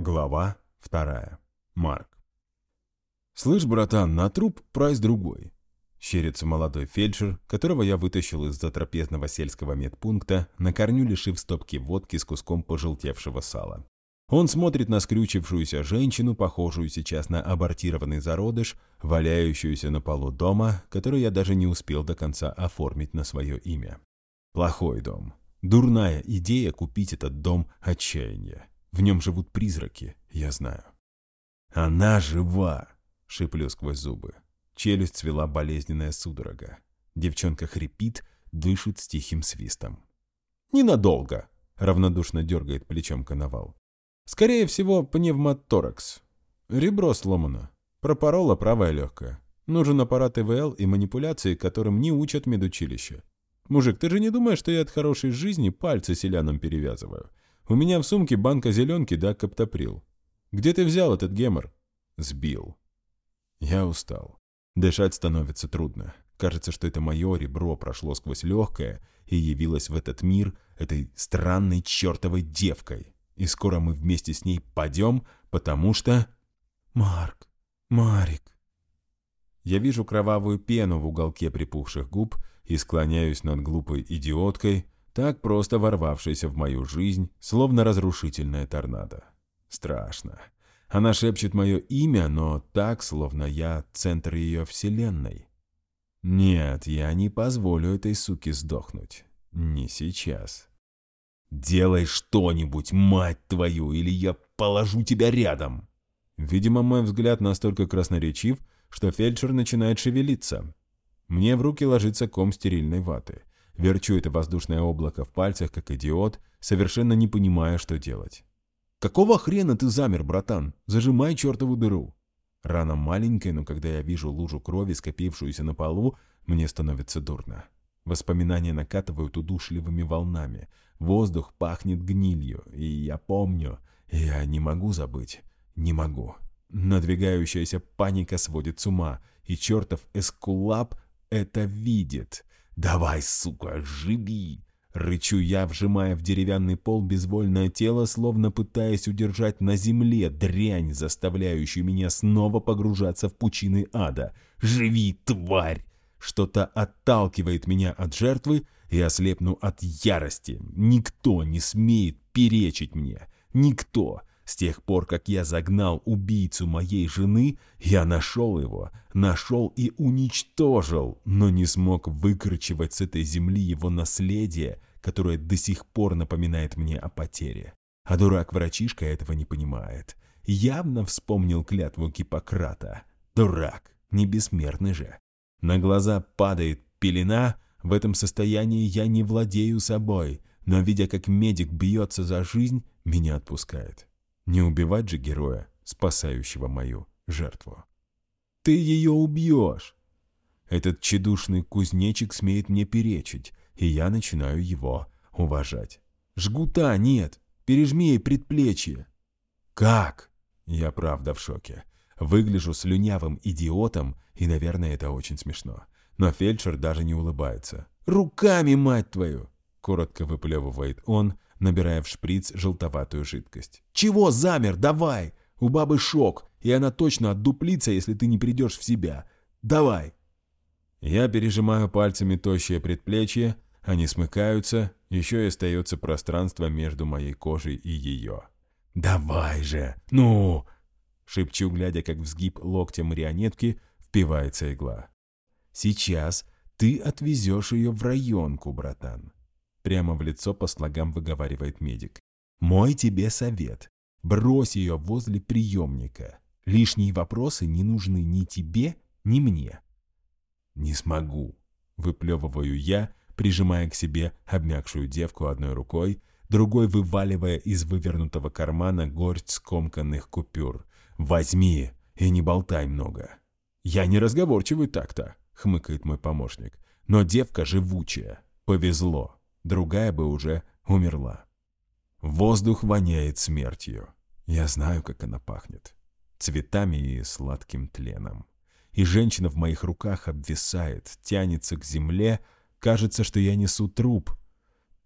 Глава вторая. Марк. «Слышь, братан, на труп прайс другой». Щерится молодой фельдшер, которого я вытащил из затрапезного сельского медпункта, на корню лишив стопки водки с куском пожелтевшего сала. Он смотрит на скрючившуюся женщину, похожую сейчас на абортированный зародыш, валяющуюся на полу дома, который я даже не успел до конца оформить на свое имя. Плохой дом. Дурная идея купить этот дом отчаяния. В нем живут призраки, я знаю. «Она жива!» — шиплю сквозь зубы. Челюсть свела болезненная судорога. Девчонка хрипит, дышит с тихим свистом. «Ненадолго!» — равнодушно дергает плечом коновал. «Скорее всего, пневмоторакс. Ребро сломано. Пропорола правая легкая. Нужен аппарат ИВЛ и манипуляции, которым не учат медучилище. Мужик, ты же не думаешь, что я от хорошей жизни пальцы селянам перевязываю? У меня в сумке банка зеленки да каптоприл. Где ты взял этот гемор? Сбил. Я устал. Дышать становится трудно. Кажется, что это мое ребро прошло сквозь легкое и явилось в этот мир этой странной чертовой девкой. И скоро мы вместе с ней падем, потому что... Марк, Марик. Я вижу кровавую пену в уголке припухших губ и склоняюсь над глупой идиоткой, так просто ворвавшейся в мою жизнь, словно разрушительная торнадо. Страшно. Она шепчет мое имя, но так, словно я центр ее вселенной. Нет, я не позволю этой суке сдохнуть. Не сейчас. «Делай что-нибудь, мать твою, или я положу тебя рядом!» Видимо, мой взгляд настолько красноречив, что фельдшер начинает шевелиться. Мне в руки ложится ком стерильной ваты. Верчу это воздушное облако в пальцах, как идиот, совершенно не понимая, что делать. «Какого хрена ты замер, братан? Зажимай чертову дыру!» Рана маленькая, но когда я вижу лужу крови, скопившуюся на полу, мне становится дурно. Воспоминания накатывают удушливыми волнами. Воздух пахнет гнилью, и я помню. Я не могу забыть. Не могу. Надвигающаяся паника сводит с ума, и чертов эскулап это видит. «Давай, сука, живи!» Рычу я, вжимая в деревянный пол безвольное тело, словно пытаясь удержать на земле дрянь, заставляющую меня снова погружаться в пучины ада. «Живи, тварь!» Что-то отталкивает меня от жертвы, и ослепну от ярости. Никто не смеет перечить мне. Никто. С тех пор, как я загнал убийцу моей жены, я нашел его, нашел и уничтожил, но не смог выкручивать с этой земли его наследие, которое до сих пор напоминает мне о потере. А дурак-врачишка этого не понимает. Явно вспомнил клятву Гиппократа. Дурак, не бессмертный же. На глаза падает пелена, в этом состоянии я не владею собой, но видя, как медик бьется за жизнь, меня отпускает. Не убивать же героя, спасающего мою жертву. Ты ее убьешь! Этот чедушный кузнечик смеет мне перечить, и я начинаю его уважать. Жгута нет, пережми ей предплечье. Как? Я правда в шоке. Выгляжу слюнявым идиотом, и, наверное, это очень смешно. Но фельдшер даже не улыбается. «Руками, мать твою!» Коротко выплевывает он, набирая в шприц желтоватую жидкость. «Чего замер? Давай! У бабы шок, и она точно отдуплится, если ты не придешь в себя. Давай!» Я пережимаю пальцами тощее предплечье, они смыкаются, еще и остается пространство между моей кожей и ее. «Давай же! Ну!» Шепчу, глядя, как в сгиб локтя марионетки впивается игла. «Сейчас ты отвезешь ее в районку, братан. Прямо в лицо по слогам выговаривает медик. «Мой тебе совет. Брось ее возле приемника. Лишние вопросы не нужны ни тебе, ни мне». «Не смогу», — выплевываю я, прижимая к себе обмякшую девку одной рукой, другой вываливая из вывернутого кармана горсть скомканных купюр. «Возьми и не болтай много». «Я не разговорчивый так-то», — хмыкает мой помощник. «Но девка живучая. Повезло» другая бы уже умерла. Воздух воняет смертью. Я знаю, как она пахнет. Цветами и сладким тленом. И женщина в моих руках обвисает, тянется к земле. Кажется, что я несу труп.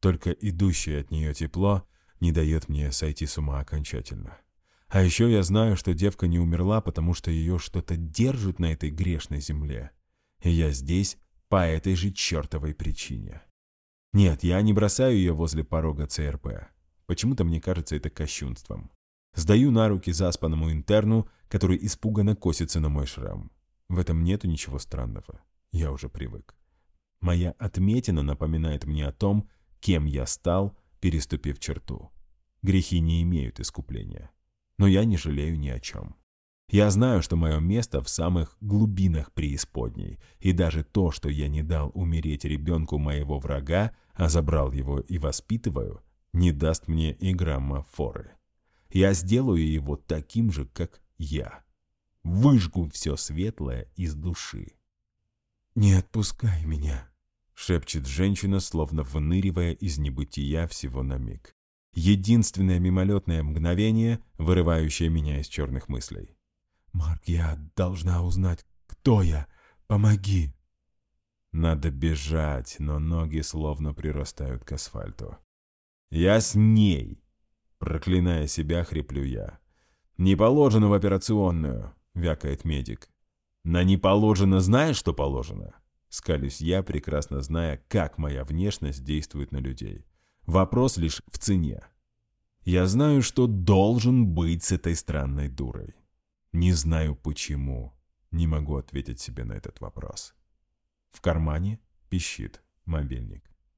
Только идущее от нее тепло не дает мне сойти с ума окончательно. А еще я знаю, что девка не умерла, потому что ее что-то держит на этой грешной земле. И я здесь по этой же чертовой причине. Нет, я не бросаю ее возле порога ЦРП. Почему-то мне кажется это кощунством. Сдаю на руки заспанному интерну, который испуганно косится на мой шрам. В этом нету ничего странного. Я уже привык. Моя отметина напоминает мне о том, кем я стал, переступив черту. Грехи не имеют искупления. Но я не жалею ни о чем. Я знаю, что мое место в самых глубинах преисподней, и даже то, что я не дал умереть ребенку моего врага, а забрал его и воспитываю, не даст мне и грамма форы. Я сделаю его таким же, как я. Выжгу все светлое из души. «Не отпускай меня», — шепчет женщина, словно выныривая из небытия всего на миг. Единственное мимолетное мгновение, вырывающее меня из черных мыслей. «Марк, я должна узнать, кто я. Помоги!» Надо бежать, но ноги словно прирастают к асфальту. «Я с ней!» Проклиная себя, хриплю я. «Не положено в операционную!» — вякает медик. «На не положено знаешь, что положено?» Скалюсь я, прекрасно зная, как моя внешность действует на людей. Вопрос лишь в цене. Я знаю, что должен быть с этой странной дурой. Не знаю почему. Не могу ответить себе на этот вопрос. В кармане пищит мобильник.